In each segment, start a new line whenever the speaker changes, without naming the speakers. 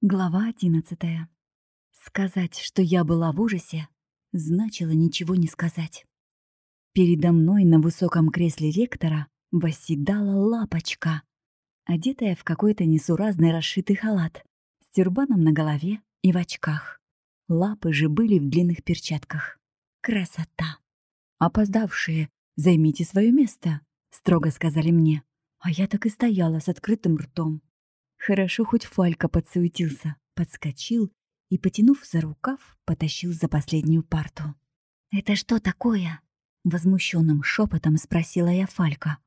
Глава одиннадцатая. Сказать, что я была в ужасе, значило ничего не сказать. Передо мной на высоком кресле ректора восседала лапочка, одетая в какой-то несуразный расшитый халат, с тюрбаном на голове и в очках. Лапы же были в длинных перчатках. Красота! «Опоздавшие, займите свое место», — строго сказали мне. А я так и стояла с открытым ртом. Хорошо хоть Фалька подсуетился, подскочил и, потянув за рукав, потащил за последнюю парту. «Это что такое?» — возмущенным шепотом спросила я Фалька.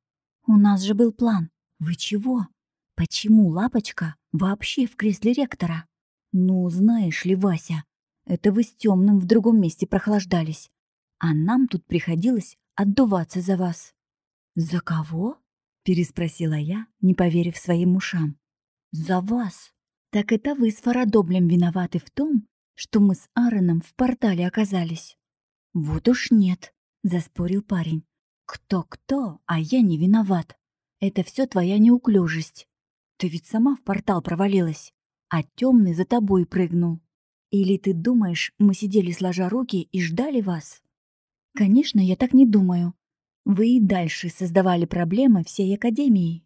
«У нас же был план. Вы чего? Почему Лапочка вообще в кресле ректора?» «Ну, знаешь ли, Вася, это вы с темным в другом месте прохлаждались, а нам тут приходилось отдуваться за вас». «За кого?» — переспросила я, не поверив своим ушам. «За вас! Так это вы с Фарадоблем виноваты в том, что мы с Аароном в портале оказались?» «Вот уж нет», — заспорил парень. «Кто-кто, а я не виноват. Это все твоя неуклюжесть. Ты ведь сама в портал провалилась, а темный за тобой прыгнул. Или ты думаешь, мы сидели сложа руки и ждали вас?» «Конечно, я так не думаю. Вы и дальше создавали проблемы всей Академии».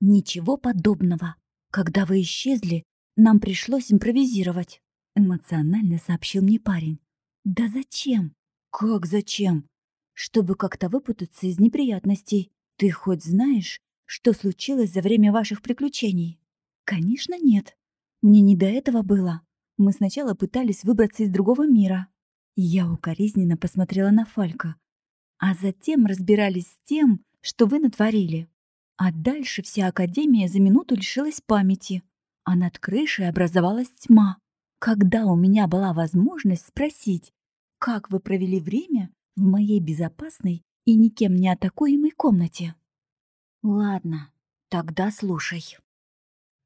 «Ничего подобного. «Когда вы исчезли, нам пришлось импровизировать», — эмоционально сообщил мне парень. «Да зачем?» «Как зачем?» «Чтобы как-то выпутаться из неприятностей. Ты хоть знаешь, что случилось за время ваших приключений?» «Конечно нет. Мне не до этого было. Мы сначала пытались выбраться из другого мира». Я укоризненно посмотрела на Фалька. «А затем разбирались с тем, что вы натворили. А дальше вся Академия за минуту лишилась памяти, а над крышей образовалась тьма. Когда у меня была возможность спросить, как вы провели время в моей безопасной и никем не атакуемой комнате? Ладно, тогда слушай.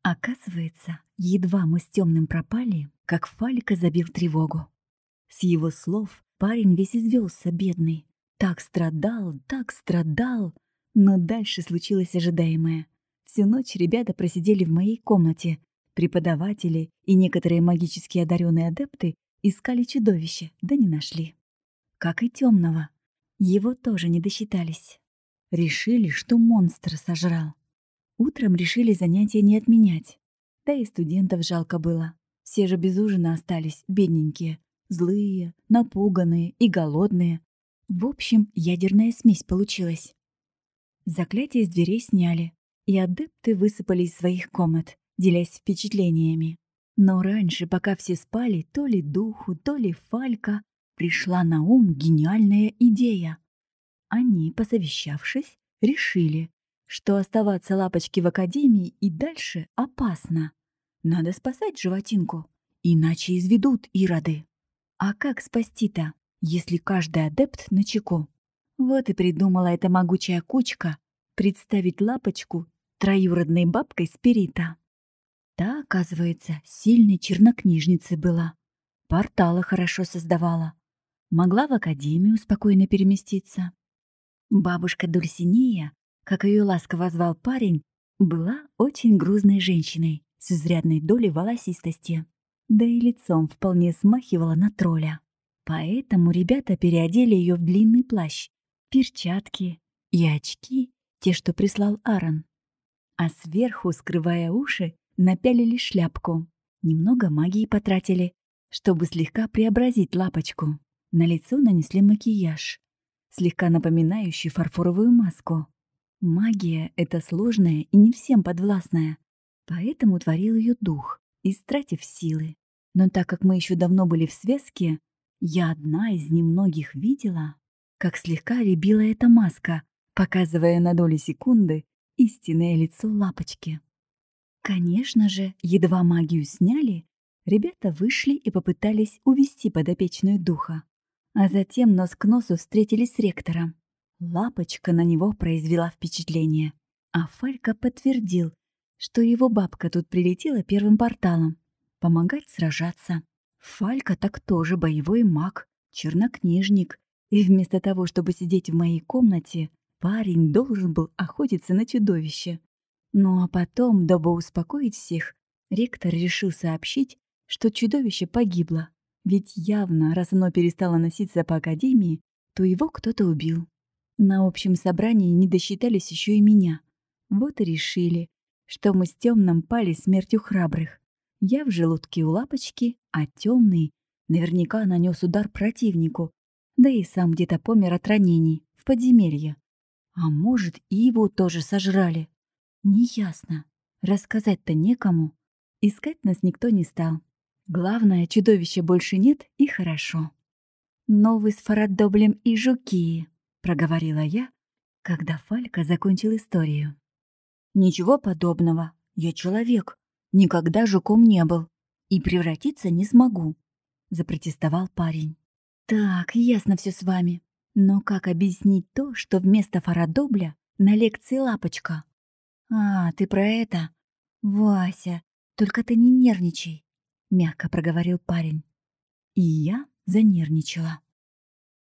Оказывается, едва мы с темным пропали, как Фалика забил тревогу. С его слов парень весь извелся, бедный. Так страдал, так страдал, но дальше случилось ожидаемое. Всю ночь ребята просидели в моей комнате. Преподаватели и некоторые магически одаренные адепты искали чудовище, да не нашли. Как и темного. Его тоже не досчитались. Решили, что монстр сожрал. Утром решили занятия не отменять. Да и студентов жалко было. Все же без ужина остались, бедненькие. Злые, напуганные и голодные. В общем, ядерная смесь получилась. Заклятие с дверей сняли, и адепты высыпали из своих комнат, делясь впечатлениями. Но раньше, пока все спали, то ли духу, то ли фалька, пришла на ум гениальная идея. Они, посовещавшись, решили, что оставаться лапочки в академии и дальше опасно. Надо спасать животинку, иначе изведут ироды. А как спасти-то, если каждый адепт на чеку? Вот и придумала эта могучая кучка представить лапочку троюродной бабкой Спирита. Та, оказывается, сильной чернокнижницей была. Порталы хорошо создавала. Могла в академию спокойно переместиться. Бабушка Дульсинея, как ее ласково звал парень, была очень грузной женщиной с изрядной долей волосистости. Да и лицом вполне смахивала на тролля. Поэтому ребята переодели ее в длинный плащ перчатки и очки, те, что прислал Аарон. А сверху, скрывая уши, напялили шляпку. Немного магии потратили, чтобы слегка преобразить лапочку. На лицо нанесли макияж, слегка напоминающий фарфоровую маску. Магия — это сложная и не всем подвластная, поэтому творил ее дух, истратив силы. Но так как мы еще давно были в связке, я одна из немногих видела, как слегка рябила эта маска, показывая на доли секунды истинное лицо лапочки. Конечно же, едва магию сняли, ребята вышли и попытались увести подопечную духа. А затем нос к носу встретились с ректором. Лапочка на него произвела впечатление, а Фалька подтвердил, что его бабка тут прилетела первым порталом. Помогать сражаться. Фалька так тоже боевой маг, чернокнижник, и вместо того, чтобы сидеть в моей комнате, парень должен был охотиться на чудовище. Ну а потом, дабы успокоить всех, Ректор решил сообщить, что чудовище погибло, ведь явно, раз оно перестало носиться по академии, то его кто-то убил. На общем собрании не досчитались еще и меня. Вот и решили, что мы с темным пали смертью храбрых. Я в желудке у лапочки, а темный наверняка нанес удар противнику, да и сам где-то помер от ранений в подземелье. А может, и его тоже сожрали. Неясно. Рассказать-то некому. Искать нас никто не стал. Главное, чудовища больше нет, и хорошо. «Но вы с Фарадоблем и жуки», — проговорила я, когда Фалька закончил историю. «Ничего подобного. Я человек. Никогда жуком не был. И превратиться не смогу», — запротестовал парень. «Так, ясно все с вами. Но как объяснить то, что вместо Фарадобля на лекции лапочка? А, ты про это? Вася, только ты не нервничай, мягко проговорил парень. И я занервничала.